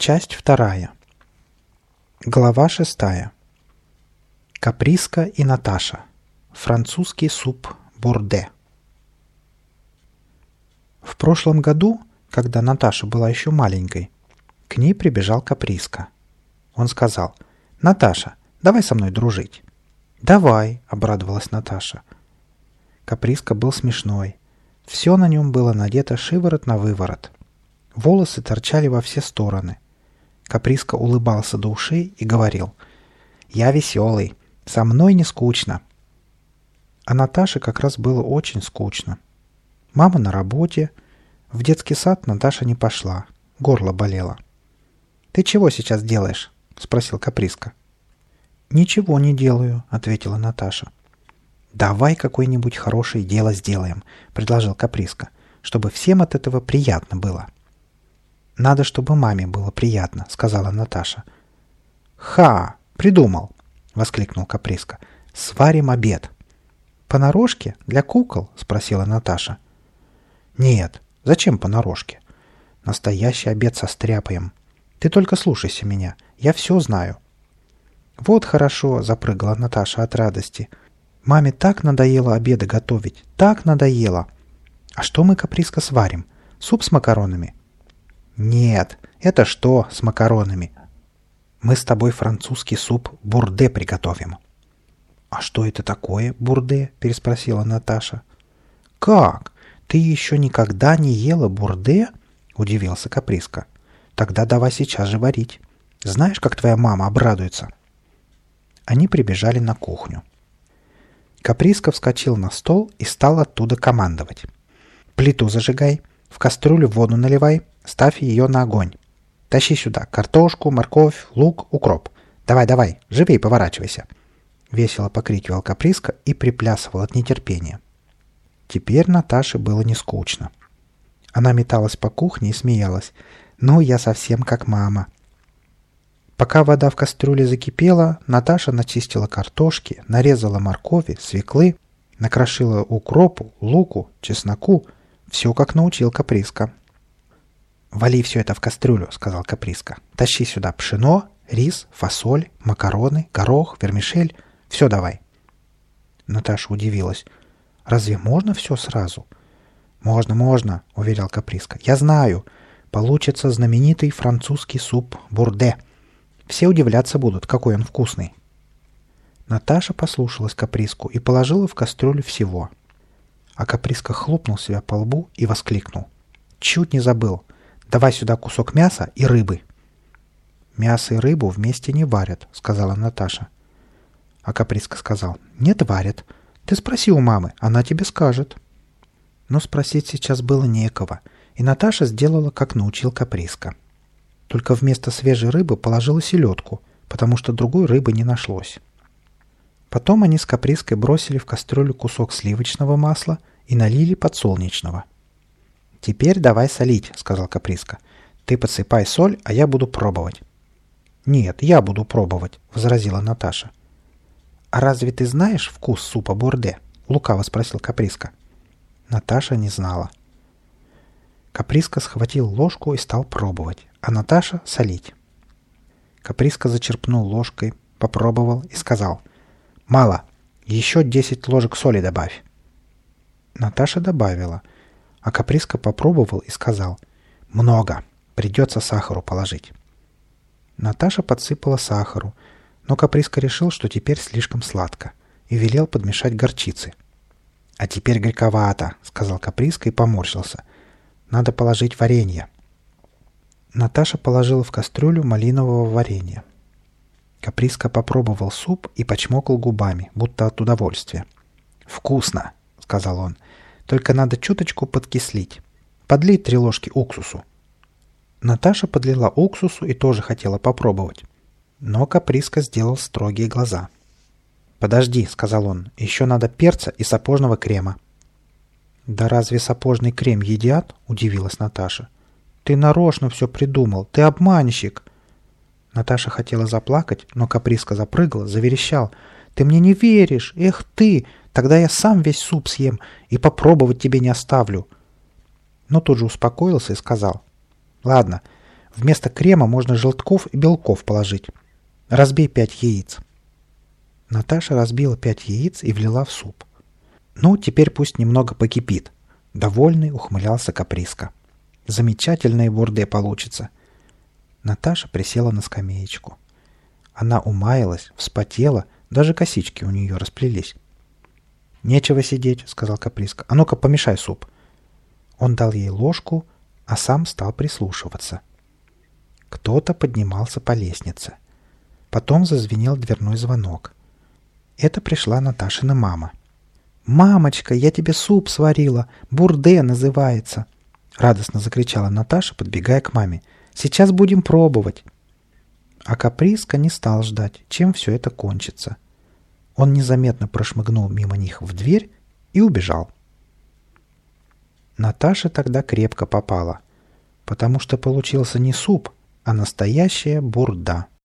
Часть вторая. Глава шестая. Каприска и Наташа. Французский суп бурде. В прошлом году, когда Наташа была еще маленькой, к ней прибежал Каприска. Он сказал, «Наташа, давай со мной дружить». «Давай», — обрадовалась Наташа. Каприска был смешной. Все на нем было надето шиворот на выворот. Волосы торчали во все стороны. Каприска улыбался до ушей и говорил, «Я веселый, со мной не скучно». А Наташе как раз было очень скучно. Мама на работе. В детский сад Наташа не пошла. Горло болело. «Ты чего сейчас делаешь?» — спросил Каприска. «Ничего не делаю», — ответила Наташа. «Давай какое-нибудь хорошее дело сделаем», — предложил Каприска, «чтобы всем от этого приятно было». «Надо, чтобы маме было приятно», — сказала Наташа. «Ха! Придумал!» — воскликнул Каприска. «Сварим обед». «Понарошке? Для кукол?» — спросила Наташа. «Нет. Зачем понарошке? Настоящий обед со стряпаем. Ты только слушайся меня. Я все знаю». «Вот хорошо», — запрыгала Наташа от радости. «Маме так надоело обеды готовить, так надоело. А что мы, Каприска, сварим? Суп с макаронами?» «Нет, это что с макаронами? Мы с тобой французский суп бурде приготовим». «А что это такое, бурде?» – переспросила Наташа. «Как? Ты еще никогда не ела бурде?» – удивился Каприска. «Тогда давай сейчас же варить. Знаешь, как твоя мама обрадуется?» Они прибежали на кухню. Каприска вскочил на стол и стал оттуда командовать. «Плиту зажигай, в кастрюлю воду наливай, ставь ее на огонь. Тащи сюда картошку, морковь, лук, укроп. Давай, давай, живей поворачивайся!» Весело покрикивал Каприска и приплясывал от нетерпения. Теперь Наташе было не скучно. Она металась по кухне и смеялась. «Ну, я совсем как мама». Пока вода в кастрюле закипела, Наташа начистила картошки, нарезала моркови, свеклы, накрошила укропу, луку, чесноку. Все, как научил Каприска. «Вали все это в кастрюлю», — сказал Каприска. «Тащи сюда пшено, рис, фасоль, макароны, горох, вермишель. Все давай». Наташа удивилась. «Разве можно все сразу?» «Можно, можно», — уверял Каприска. «Я знаю. Получится знаменитый французский суп бурде. Все удивляться будут, какой он вкусный». Наташа послушалась Каприску и положила в кастрюлю всего. А Каприска хлопнул себя по лбу и воскликнул. «Чуть не забыл. Давай сюда кусок мяса и рыбы». «Мясо и рыбу вместе не варят», — сказала Наташа. А Каприска сказал, «Нет, варят. Ты спроси у мамы, она тебе скажет». Но спросить сейчас было некого, и Наташа сделала, как научил Каприска. Только вместо свежей рыбы положила селедку, потому что другой рыбы не нашлось. Потом они с Каприской бросили в кастрюлю кусок сливочного масла и налили подсолнечного. «Теперь давай солить», — сказал Каприска. «Ты подсыпай соль, а я буду пробовать». «Нет, я буду пробовать», — возразила Наташа. «А разве ты знаешь вкус супа бурде?» — лукаво спросил Каприска. Наташа не знала. Каприска схватил ложку и стал пробовать, а Наташа — солить. Каприска зачерпнул ложкой, попробовал и сказал «Мало, еще десять ложек соли добавь». Наташа добавила — а Каприска попробовал и сказал «Много, придется сахару положить». Наташа подсыпала сахару, но Каприска решил, что теперь слишком сладко, и велел подмешать горчицы. «А теперь горьковато», — сказал Каприска и поморщился. «Надо положить варенье». Наташа положила в кастрюлю малинового варенья. Каприска попробовал суп и почмокал губами, будто от удовольствия. «Вкусно!» — сказал он. — только надо чуточку подкислить. Подлей три ложки уксусу. Наташа подлила уксусу и тоже хотела попробовать. Но Каприска сделал строгие глаза. «Подожди», — сказал он, — «еще надо перца и сапожного крема». «Да разве сапожный крем едят?» — удивилась Наташа. «Ты нарочно все придумал, ты обманщик!» Наташа хотела заплакать, но Каприска запрыгала, заверещал. «Ты мне не веришь! Эх ты! Тогда я сам весь суп съем и попробовать тебе не оставлю». Но тут же успокоился и сказал. «Ладно, Вместо крема можно желтков и белков положить. Разбей пять яиц». Наташа разбила пять яиц и влила в суп. «Ну, теперь пусть немного покипит», — довольный ухмылялся Каприска. «Замечательное бурде получится». Наташа присела на скамеечку. Она умаялась, вспотела, даже косички у нее расплелись. «Нечего сидеть», — сказал Каприска. «А ну-ка, помешай суп». Он дал ей ложку, а сам стал прислушиваться. Кто-то поднимался по лестнице. Потом зазвенел дверной звонок. Это пришла Наташина мама. «Мамочка, я тебе суп сварила! Бурде называется!» Радостно закричала Наташа, подбегая к маме. «Сейчас будем пробовать!» А Каприска не стал ждать, чем все это кончится. Он незаметно прошмыгнул мимо них в дверь и убежал. Наташа тогда крепко попала, потому что получился не суп, а настоящая бурда —